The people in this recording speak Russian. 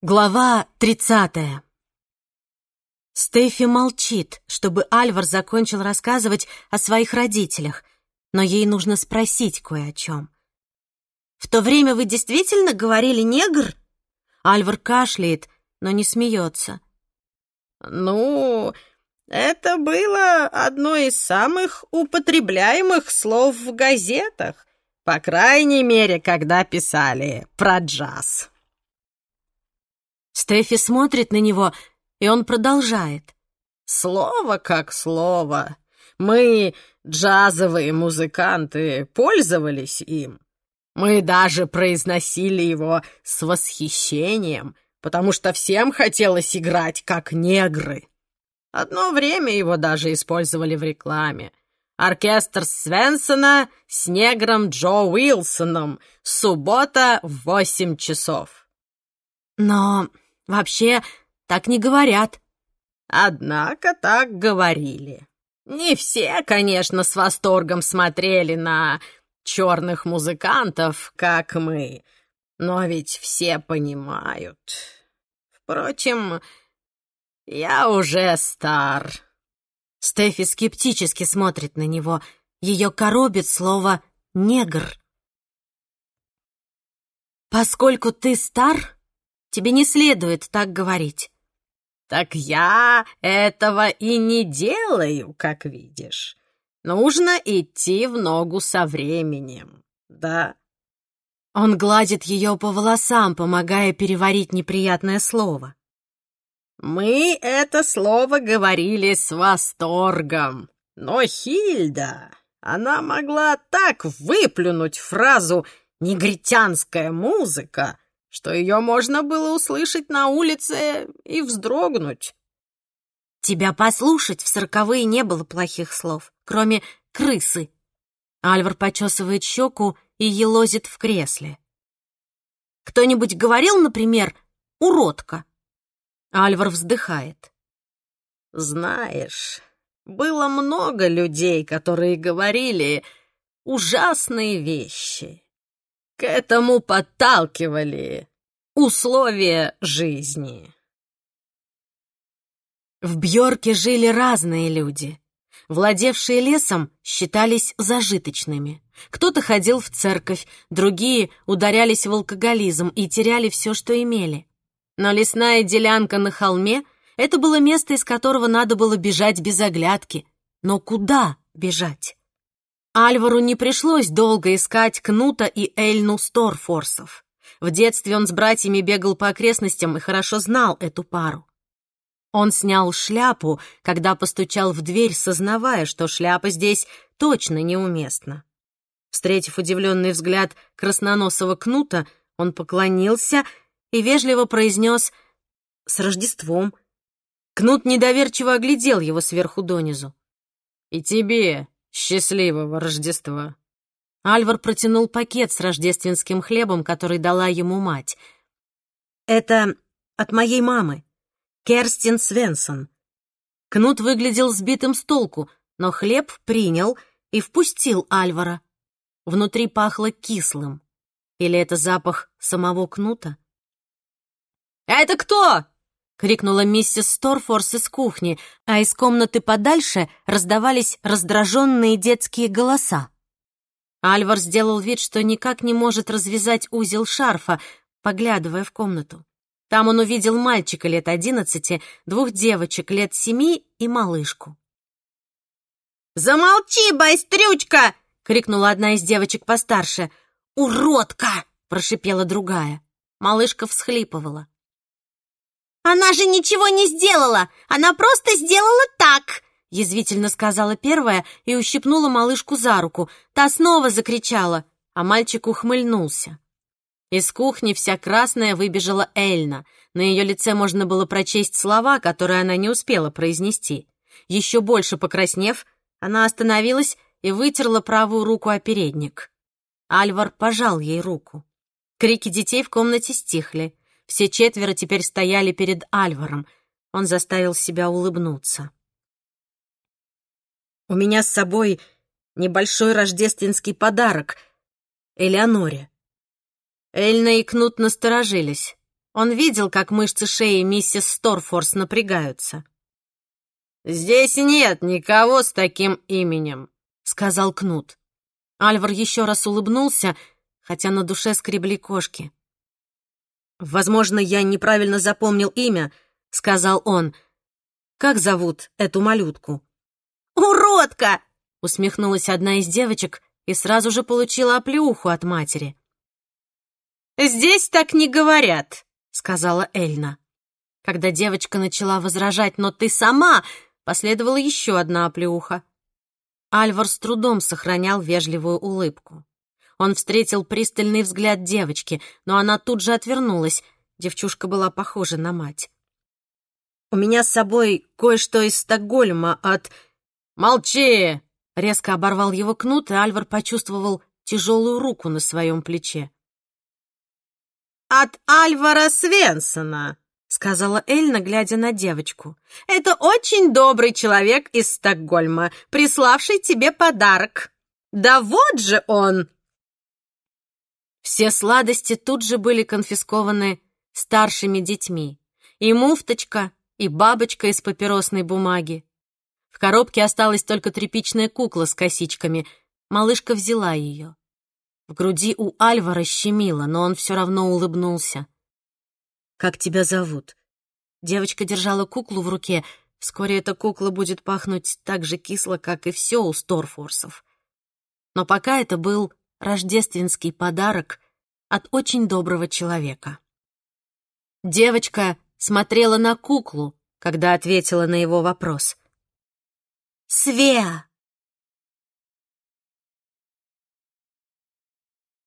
Глава тридцатая. Стефи молчит, чтобы Альвар закончил рассказывать о своих родителях, но ей нужно спросить кое о чем. «В то время вы действительно говорили негр?» Альвар кашляет, но не смеется. «Ну, это было одно из самых употребляемых слов в газетах, по крайней мере, когда писали про джаз». Стефи смотрит на него, и он продолжает. «Слово как слово. Мы, джазовые музыканты, пользовались им. Мы даже произносили его с восхищением, потому что всем хотелось играть как негры. Одно время его даже использовали в рекламе. Оркестр Свенсона с негром Джо Уилсоном. Суббота в восемь часов. Но Вообще, так не говорят. Однако так говорили. Не все, конечно, с восторгом смотрели на черных музыкантов, как мы, но ведь все понимают. Впрочем, я уже стар. Стефи скептически смотрит на него. Ее коробит слово «негр». «Поскольку ты стар, Тебе не следует так говорить». «Так я этого и не делаю, как видишь. Нужно идти в ногу со временем, да?» Он гладит ее по волосам, помогая переварить неприятное слово. «Мы это слово говорили с восторгом, но Хильда, она могла так выплюнуть фразу «негритянская музыка», что ее можно было услышать на улице и вздрогнуть. Тебя послушать в сороковые не было плохих слов, кроме крысы. Альвар почесывает щеку и елозит в кресле. Кто-нибудь говорил, например, «уродка»? Альвар вздыхает. Знаешь, было много людей, которые говорили ужасные вещи. К этому подталкивали условия жизни. В Бьорке жили разные люди. Владевшие лесом считались зажиточными. Кто-то ходил в церковь, другие ударялись в алкоголизм и теряли все, что имели. Но лесная делянка на холме — это было место, из которого надо было бежать без оглядки. Но куда бежать? Альвару не пришлось долго искать Кнута и Эльну Сторфорсов. В детстве он с братьями бегал по окрестностям и хорошо знал эту пару. Он снял шляпу, когда постучал в дверь, сознавая, что шляпа здесь точно неуместна. Встретив удивленный взгляд красноносого Кнута, он поклонился и вежливо произнес «С Рождеством». Кнут недоверчиво оглядел его сверху донизу. «И тебе «Счастливого Рождества!» Альвар протянул пакет с рождественским хлебом, который дала ему мать. «Это от моей мамы, Керстин Свенсон». Кнут выглядел сбитым с толку, но хлеб принял и впустил Альвара. Внутри пахло кислым. Или это запах самого Кнута? «Это кто?» — крикнула миссис Сторфорс из кухни, а из комнаты подальше раздавались раздраженные детские голоса. Альвар сделал вид, что никак не может развязать узел шарфа, поглядывая в комнату. Там он увидел мальчика лет одиннадцати, двух девочек лет семи и малышку. «Замолчи, байстрючка!» — крикнула одна из девочек постарше. «Уродка!» — прошипела другая. Малышка всхлипывала. «Она же ничего не сделала! Она просто сделала так!» Язвительно сказала первая и ущипнула малышку за руку. Та снова закричала, а мальчик ухмыльнулся. Из кухни вся красная выбежала Эльна. На ее лице можно было прочесть слова, которые она не успела произнести. Еще больше покраснев, она остановилась и вытерла правую руку о передник. Альвар пожал ей руку. Крики детей в комнате стихли. Все четверо теперь стояли перед Альваром. Он заставил себя улыбнуться. «У меня с собой небольшой рождественский подарок Элеоноре». Эльна и Кнут насторожились. Он видел, как мышцы шеи миссис Сторфорс напрягаются. «Здесь нет никого с таким именем», — сказал Кнут. Альвар еще раз улыбнулся, хотя на душе скребли кошки. «Возможно, я неправильно запомнил имя», — сказал он. «Как зовут эту малютку?» «Уродка!» — усмехнулась одна из девочек и сразу же получила оплеуху от матери. «Здесь так не говорят», — сказала Эльна. Когда девочка начала возражать «но ты сама», последовала еще одна оплеуха. Альвар с трудом сохранял вежливую улыбку. Он встретил пристальный взгляд девочки, но она тут же отвернулась. Девчушка была похожа на мать. «У меня с собой кое-что из Стокгольма от...» «Молчи!» — резко оборвал его кнут, и Альвар почувствовал тяжелую руку на своем плече. «От Альвара Свенсона», — сказала Эльна, глядя на девочку. «Это очень добрый человек из Стокгольма, приславший тебе подарок. Да вот же он!» Все сладости тут же были конфискованы старшими детьми. И муфточка, и бабочка из папиросной бумаги. В коробке осталась только тряпичная кукла с косичками. Малышка взяла ее. В груди у Альвара щемило, но он все равно улыбнулся. «Как тебя зовут?» Девочка держала куклу в руке. Вскоре эта кукла будет пахнуть так же кисло, как и все у Сторфорсов. Но пока это был рождественский подарок от очень доброго человека. Девочка смотрела на куклу, когда ответила на его вопрос. «Свеа!»